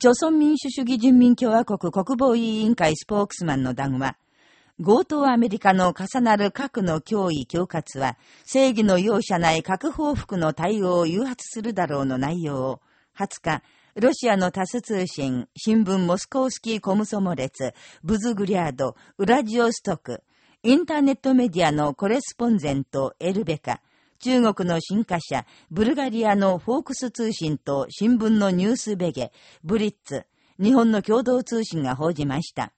朝鮮民主主義人民共和国国防委員会スポークスマンの談話、強盗アメリカの重なる核の脅威恐喝は、正義の容赦ない核報復の対応を誘発するだろうの内容を、20日、ロシアのタス通信、新聞モスコースキーコムソモ列、ブズグリャード、ウラジオストク、インターネットメディアのコレスポンゼント、エルベカ、中国の新華社、ブルガリアのフォークス通信と新聞のニュースベゲ、ブリッツ、日本の共同通信が報じました。